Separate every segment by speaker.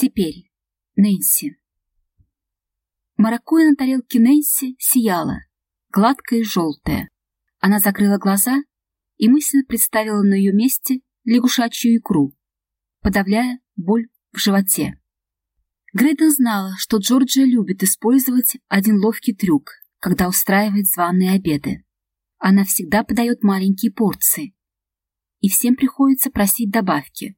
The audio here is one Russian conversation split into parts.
Speaker 1: Теперь. Нэнси. Маракуя на тарелке Нэнси сияла, гладкая и желтая. Она закрыла глаза и мысленно представила на ее месте лягушачью икру, подавляя боль в животе. Грейден знала, что Джорджия любит использовать один ловкий трюк, когда устраивает званые обеды. Она всегда подает маленькие порции, и всем приходится просить добавки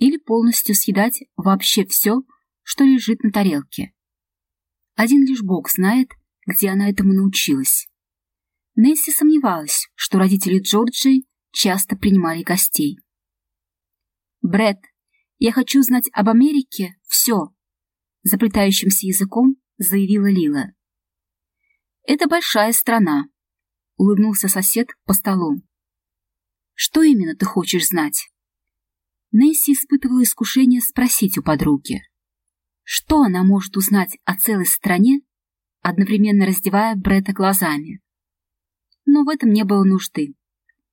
Speaker 1: или полностью съедать вообще все, что лежит на тарелке. Один лишь Бог знает, где она этому научилась. Несси сомневалась, что родители Джорджии часто принимали гостей. Бред, я хочу знать об Америке все», — заплетающимся языком заявила Лила. «Это большая страна», — улыбнулся сосед по столу. «Что именно ты хочешь знать?» Несси испытывала искушение спросить у подруги. Что она может узнать о целой стране, одновременно раздевая Бретта глазами? Но в этом не было нужды.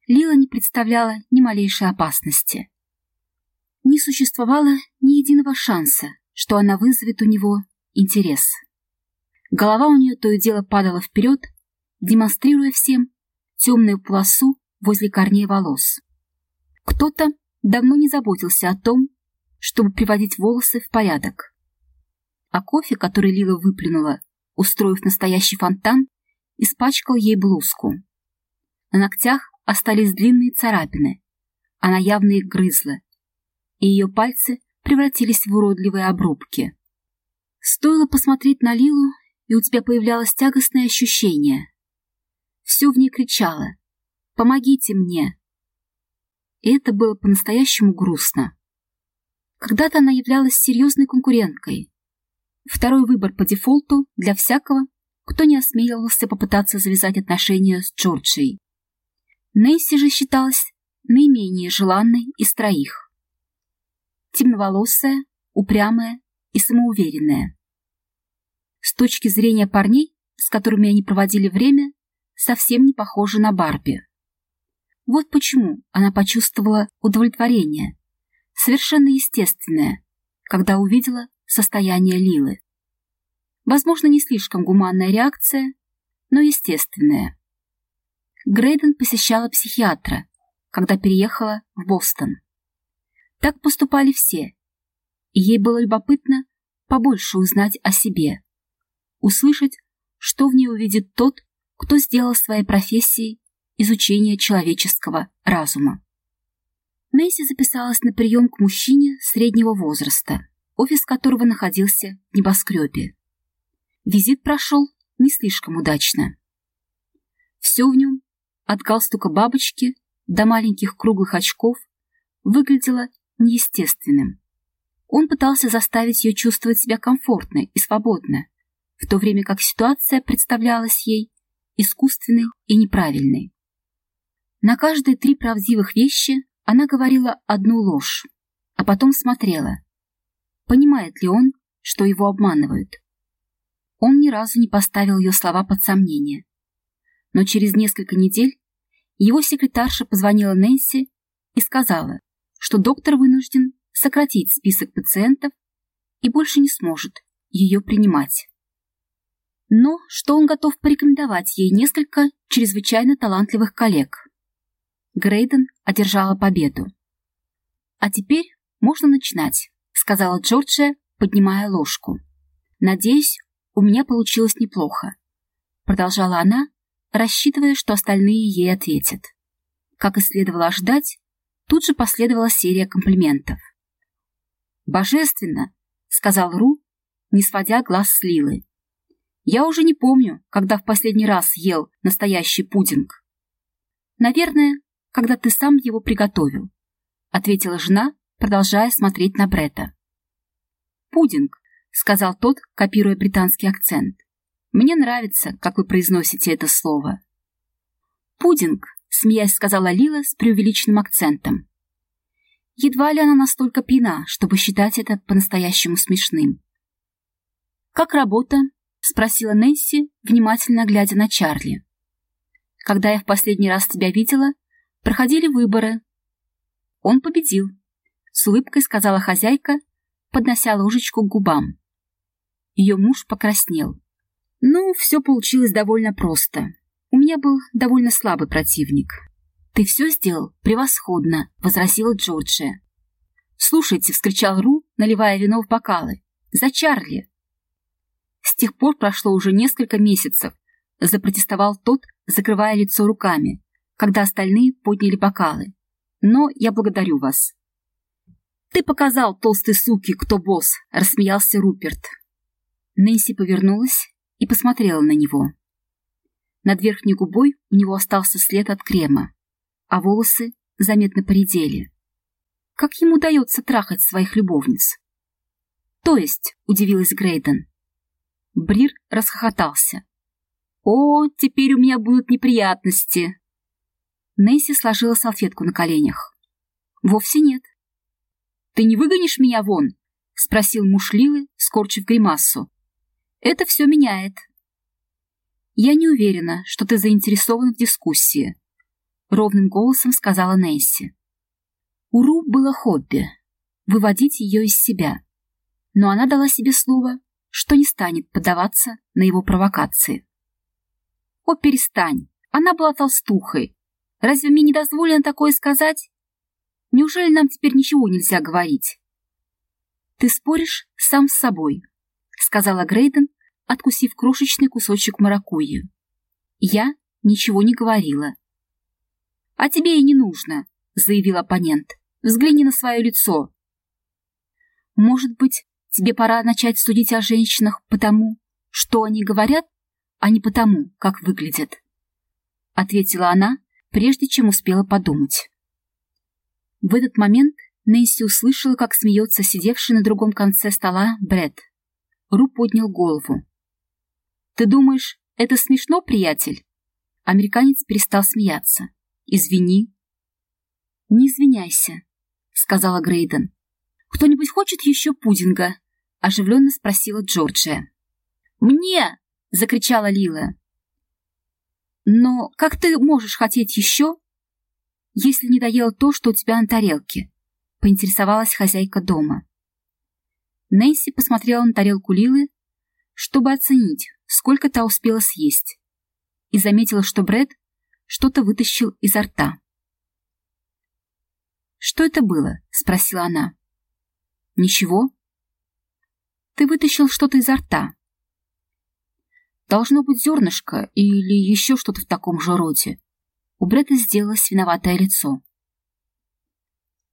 Speaker 1: Лила не представляла ни малейшей опасности. Не существовало ни единого шанса, что она вызовет у него интерес. Голова у нее то и дело падала вперед, демонстрируя всем темную полосу возле корней волос. Кто-то давно не заботился о том, чтобы приводить волосы в порядок а кофе, который Лила выплюнула, устроив настоящий фонтан, испачкал ей блузку. На ногтях остались длинные царапины, она явно их грызла, и ее пальцы превратились в уродливые обрубки. Стоило посмотреть на Лилу, и у тебя появлялось тягостное ощущение. Все в ней кричало «Помогите мне!» И это было по-настоящему грустно. Когда-то она являлась серьезной конкуренткой, Второй выбор по дефолту для всякого, кто не осмеливался попытаться завязать отношения с Джорджией. Нейси же считалась наименее желанной из троих. Темноволосая, упрямая и самоуверенная. С точки зрения парней, с которыми они проводили время, совсем не похожа на Барби. Вот почему она почувствовала удовлетворение, совершенно естественное, когда увидела состояние Лилы. Возможно, не слишком гуманная реакция, но естественная. Грейден посещала психиатра, когда переехала в Бостон. Так поступали все, и ей было любопытно побольше узнать о себе, услышать, что в ней увидит тот, кто сделал своей профессией изучение человеческого разума. Нейси записалась на прием к мужчине среднего возраста офис которого находился в небоскребе. Визит прошел не слишком удачно. Все в нем, от галстука бабочки до маленьких круглых очков, выглядело неестественным. Он пытался заставить ее чувствовать себя комфортно и свободно, в то время как ситуация представлялась ей искусственной и неправильной. На каждые три правдивых вещи она говорила одну ложь, а потом смотрела, Понимает ли он, что его обманывают? Он ни разу не поставил ее слова под сомнение. Но через несколько недель его секретарша позвонила Нэнси и сказала, что доктор вынужден сократить список пациентов и больше не сможет ее принимать. Но что он готов порекомендовать ей несколько чрезвычайно талантливых коллег. Грейден одержала победу. А теперь можно начинать сказала Джорджия, поднимая ложку. «Надеюсь, у меня получилось неплохо», — продолжала она, рассчитывая, что остальные ей ответят. Как и следовало ожидать, тут же последовала серия комплиментов. «Божественно!» — сказал Ру, не сводя глаз с Лилы. «Я уже не помню, когда в последний раз ел настоящий пудинг». «Наверное, когда ты сам его приготовил», — ответила жена, продолжая смотреть на Брета. «Пудинг», — сказал тот, копируя британский акцент. «Мне нравится, как вы произносите это слово». «Пудинг», — смеясь сказала Лила с преувеличенным акцентом. Едва ли она настолько пьяна, чтобы считать это по-настоящему смешным. «Как работа?» — спросила Нэнси, внимательно глядя на Чарли. «Когда я в последний раз тебя видела, проходили выборы. Он победил с улыбкой сказала хозяйка, поднося ложечку к губам. Ее муж покраснел. Ну, все получилось довольно просто. У меня был довольно слабый противник. «Ты все сделал превосходно», — возразила Джорджия. «Слушайте», — вскричал Ру, наливая вино в бокалы. «За Чарли!» С тех пор прошло уже несколько месяцев, запротестовал тот, закрывая лицо руками, когда остальные подняли бокалы. «Но я благодарю вас». «Ты показал толстой суки, кто босс», — рассмеялся Руперт. Нэнси повернулась и посмотрела на него. Над верхней губой у него остался след от крема, а волосы заметно поредели. Как ему удается трахать своих любовниц? То есть, удивилась Грейден. Брир расхохотался. «О, теперь у меня будут неприятности!» Несси сложила салфетку на коленях. «Вовсе нет». «Ты не выгонишь меня вон?» — спросил муж Лилы, скорчив гримассу. «Это все меняет». «Я не уверена, что ты заинтересован в дискуссии», — ровным голосом сказала Несси. У Ру было хобби — выводить ее из себя, но она дала себе слово, что не станет поддаваться на его провокации. «О, перестань! Она была толстухой. Разве мне не дозволено такое сказать? Неужели нам теперь ничего нельзя говорить?» «Ты споришь сам с собой», — сказала Грейден, откусив крошечный кусочек маракуйи. «Я ничего не говорила». «А тебе и не нужно», — заявил оппонент. «Взгляни на свое лицо». «Может быть, Тебе пора начать судить о женщинах потому, что они говорят, а не потому, как выглядят. Ответила она, прежде чем успела подумать. В этот момент Нэнси услышала, как смеется сидевший на другом конце стола Бред. Ру поднял голову. «Ты думаешь, это смешно, приятель?» Американец перестал смеяться. «Извини». «Не извиняйся», — сказала Грейден. «Кто-нибудь хочет еще пудинга?» — оживленно спросила Джорджия. «Мне!» — закричала Лила. «Но как ты можешь хотеть еще, если не доела то, что у тебя на тарелке?» — поинтересовалась хозяйка дома. Нэнси посмотрела на тарелку Лилы, чтобы оценить, сколько та успела съесть, и заметила, что Брэд что-то вытащил изо рта. «Что это было?» — спросила она. «Ничего», ты вытащил что-то изо рта. Должно быть зернышко или еще что-то в таком же роде. У Бретта сделалось виноватое лицо.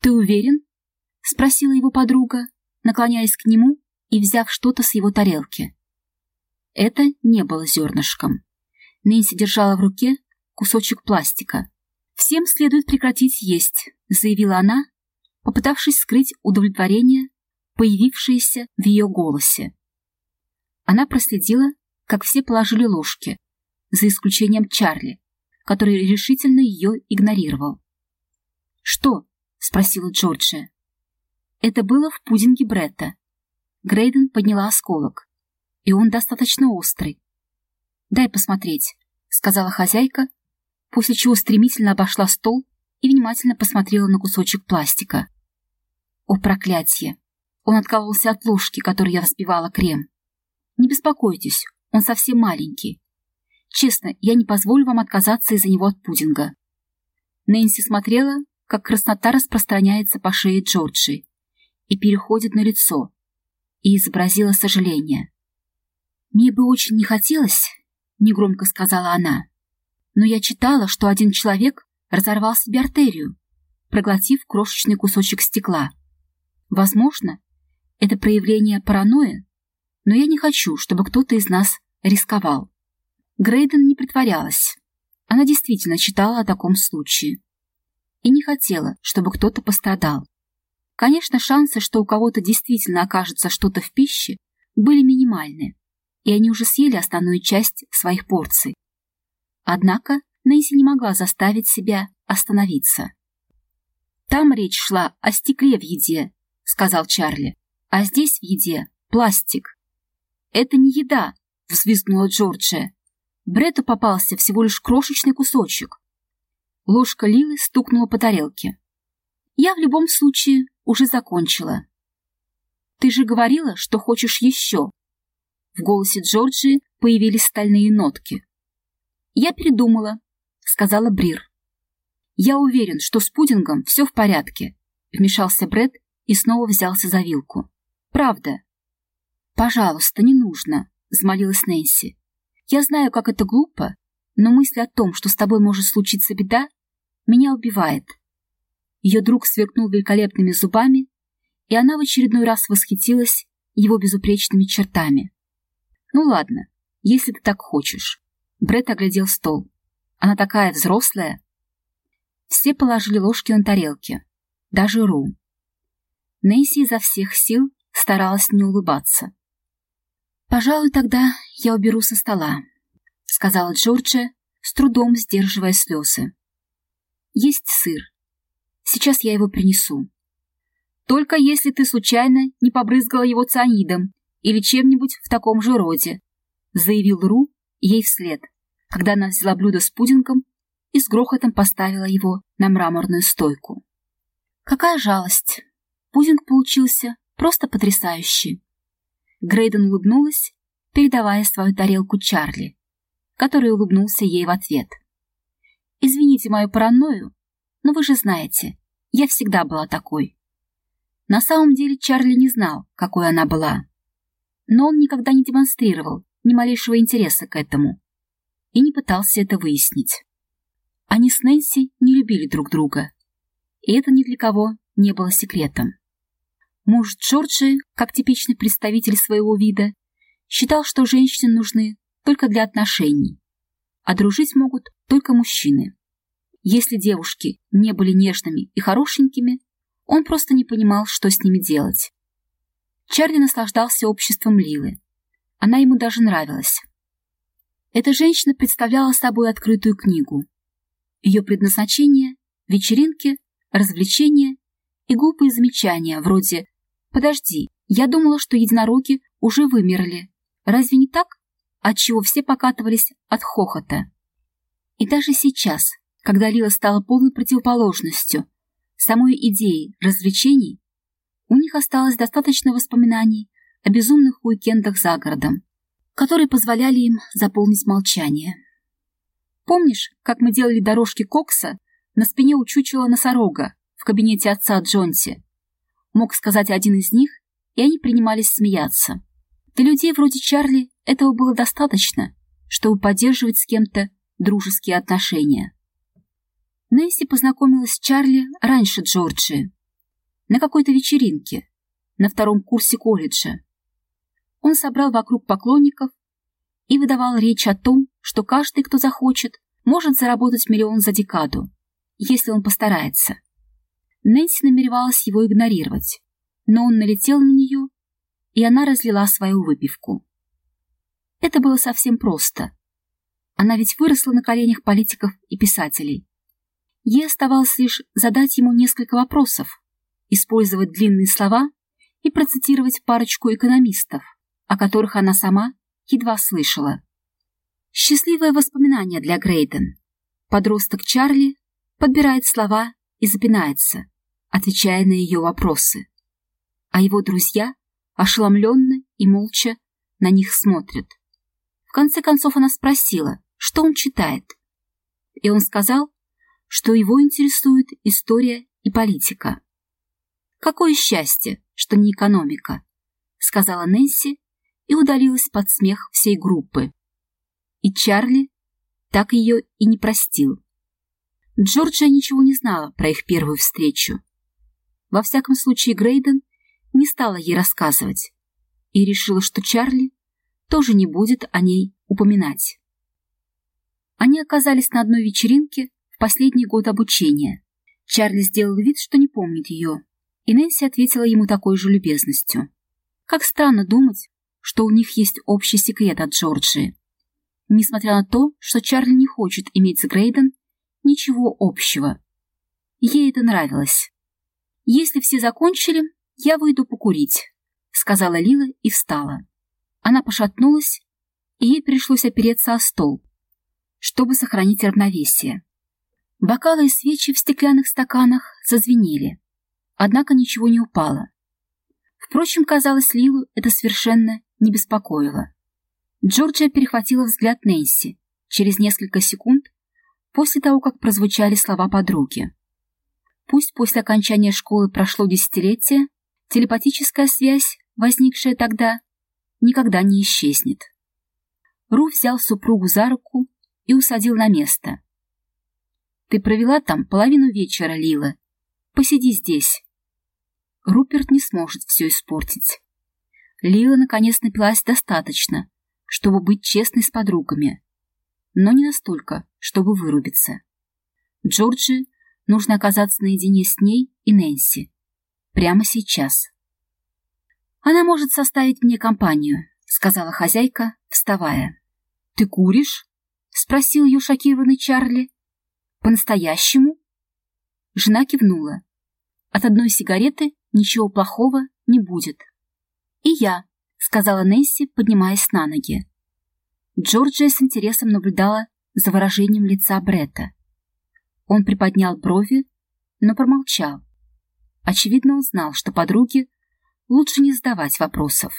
Speaker 1: «Ты уверен?» — спросила его подруга, наклоняясь к нему и взяв что-то с его тарелки. Это не было зернышком. Нэнси держала в руке кусочек пластика. «Всем следует прекратить есть», — заявила она, попытавшись скрыть удовлетворение появившееся в ее голосе. Она проследила, как все положили ложки, за исключением Чарли, который решительно ее игнорировал. «Что?» — спросила Джорджия. Это было в пудинге Бретта. Грейден подняла осколок, и он достаточно острый. «Дай посмотреть», — сказала хозяйка, после чего стремительно обошла стол и внимательно посмотрела на кусочек пластика. «О, проклятие! Он откололся от ложки, которой я взбивала крем. Не беспокойтесь, он совсем маленький. Честно, я не позволю вам отказаться из-за него от пудинга. Нэнси смотрела, как краснота распространяется по шее Джорджи и переходит на лицо, и изобразила сожаление. «Мне бы очень не хотелось», — негромко сказала она, «но я читала, что один человек разорвал себе артерию, проглотив крошечный кусочек стекла. Возможно, это проявление паранойи, но я не хочу, чтобы кто-то из нас рисковал. Грейден не притворялась. Она действительно читала о таком случае. И не хотела, чтобы кто-то пострадал. Конечно, шансы, что у кого-то действительно окажется что-то в пище, были минимальны, и они уже съели основную часть своих порций. Однако Нэнси не могла заставить себя остановиться. «Там речь шла о стекле в еде», — сказал Чарли. А здесь в еде пластик. Это не еда, взвизгнула Джорджия. Бретту попался всего лишь крошечный кусочек. Ложка Лилы стукнула по тарелке. Я в любом случае уже закончила. Ты же говорила, что хочешь еще. В голосе Джорджии появились стальные нотки. Я передумала, сказала Брир. Я уверен, что с пудингом все в порядке, вмешался Бред и снова взялся за вилку. Правда. Пожалуйста, не нужно, взмолилась Нэнси. Я знаю, как это глупо, но мысль о том, что с тобой может случиться беда, меня убивает. Ее друг сверкнул великолепными зубами, и она в очередной раз восхитилась его безупречными чертами. «Ну ладно, если ты так хочешь». Бред оглядел стол. «Она такая взрослая». Все положили ложки на тарелки, даже Ру. Нейси изо всех сил старалась не улыбаться. «Пожалуй, тогда я уберу со стола», — сказала Джорджия, с трудом сдерживая слезы. «Есть сыр. Сейчас я его принесу. Только если ты случайно не побрызгала его цианидом или чем-нибудь в таком же роде», — заявил Ру ей вслед, когда она взяла блюдо с пудингом и с грохотом поставила его на мраморную стойку. Какая жалость! Пудинг получился просто потрясающий. Грейден улыбнулась, передавая свою тарелку Чарли, который улыбнулся ей в ответ. «Извините мою паранойю, но вы же знаете, я всегда была такой». На самом деле Чарли не знал, какой она была. Но он никогда не демонстрировал ни малейшего интереса к этому и не пытался это выяснить. Они с Нэнси не любили друг друга, и это ни для кого не было секретом. Муж Джорджи, как типичный представитель своего вида, считал, что женщины нужны только для отношений, а дружить могут только мужчины. Если девушки не были нежными и хорошенькими, он просто не понимал, что с ними делать. Чарли наслаждался обществом Лилы. Она ему даже нравилась. Эта женщина представляла собой открытую книгу. Ее предназначение — вечеринки, развлечения и глупые замечания вроде Подожди, я думала, что единороги уже вымерли. Разве не так? Отчего все покатывались от хохота. И даже сейчас, когда Лила стала полной противоположностью самой идеи развлечений, у них осталось достаточно воспоминаний о безумных уикендах за городом, которые позволяли им заполнить молчание. Помнишь, как мы делали дорожки кокса на спине у чучела носорога в кабинете отца Джонси? Мог сказать один из них, и они принимались смеяться. Для людей вроде Чарли этого было достаточно, чтобы поддерживать с кем-то дружеские отношения. Нэнси познакомилась с Чарли раньше Джорджии, на какой-то вечеринке, на втором курсе колледжа. Он собрал вокруг поклонников и выдавал речь о том, что каждый, кто захочет, может заработать миллион за декаду, если он постарается. Нэнси намеревалась его игнорировать, но он налетел на нее, и она разлила свою выпивку. Это было совсем просто. Она ведь выросла на коленях политиков и писателей. Ей оставалось лишь задать ему несколько вопросов, использовать длинные слова и процитировать парочку экономистов, о которых она сама едва слышала. Счастливое воспоминание для Грейден. Подросток Чарли подбирает слова и запинается, отвечая на ее вопросы. А его друзья ошеломленно и молча на них смотрят. В конце концов она спросила, что он читает. И он сказал, что его интересует история и политика. «Какое счастье, что не экономика», — сказала Нэнси и удалилась под смех всей группы. И Чарли так ее и не простил. Джорджия ничего не знала про их первую встречу. Во всяком случае, Грейден не стала ей рассказывать и решила, что Чарли тоже не будет о ней упоминать. Они оказались на одной вечеринке в последний год обучения. Чарли сделал вид, что не помнит ее, и Нэнси ответила ему такой же любезностью. Как странно думать, что у них есть общий секрет от Джорджии. Несмотря на то, что Чарли не хочет иметь с Грейден ничего общего. Ей это нравилось. «Если все закончили, я выйду покурить», — сказала Лила и встала. Она пошатнулась, и ей пришлось опереться о стол, чтобы сохранить равновесие. Бокалы и свечи в стеклянных стаканах зазвенели, однако ничего не упало. Впрочем, казалось, Лилу это совершенно не беспокоило. Джорджия перехватила взгляд Нэнси через несколько секунд после того, как прозвучали слова подруги. Пусть после окончания школы прошло десятилетие, телепатическая связь, возникшая тогда, никогда не исчезнет. Ру взял супругу за руку и усадил на место. «Ты провела там половину вечера, Лила. Посиди здесь». Руперт не сможет все испортить. Лила наконец напилась достаточно, чтобы быть честной с подругами, но не настолько, чтобы вырубиться. Джорджи нужно оказаться наедине с ней и Нэнси. Прямо сейчас. «Она может составить мне компанию», — сказала хозяйка, вставая. «Ты куришь?» — спросил ее шокированный Чарли. «По-настоящему?» Жена кивнула. «От одной сигареты ничего плохого не будет». «И я», — сказала Нэнси, поднимаясь на ноги. Джорджия с интересом наблюдала за выражением лица Бретта. Он приподнял брови, но промолчал. Очевидно, он знал, что подруге лучше не задавать вопросов.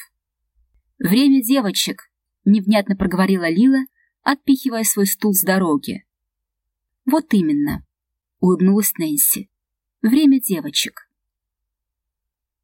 Speaker 1: «Время девочек», — невнятно проговорила Лила, отпихивая свой стул с дороги. «Вот именно», — улыбнулась Нэнси. «Время девочек».